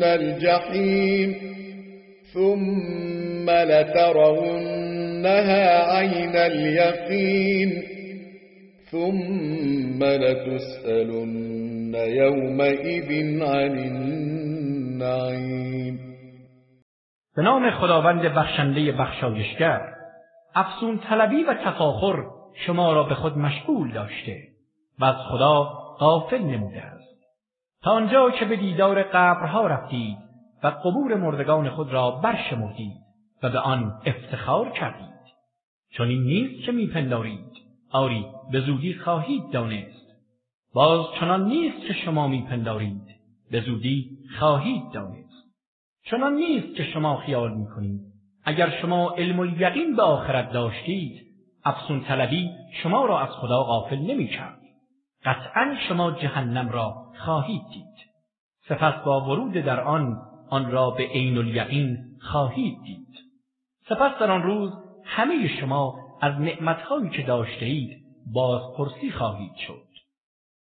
لترون الجحيم ثم لترونها عين اليقين ثم لتسألن يومئذ عن النعيم. به نام خداوند بخشنده بخشایشگر افسون طلبی و تفاخر شما را به خود مشغول داشته و از خدا غافل نموده است. تا آنجا که به دیدار قبرها رفتید و قبور مردگان خود را برشمردید و به آن افتخار کردید. چون این نیست که میپندارید. آری به زودی خواهید دانست. باز چنان نیست که شما میپندارید. به زودی خواهید دانست. چنان نیست که شما خیال می‌کنید. اگر شما علم و یقین به آخرت داشتید افزون طلبی شما را از خدا غافل نمی‌کرد. قطعا شما جهنم را خواهید دید. سپس با ورود در آن آن را به عین الیقین خواهید دید. سپس در آن روز همه شما از نعمتهایی که داشته اید بازپرسی خواهید شد.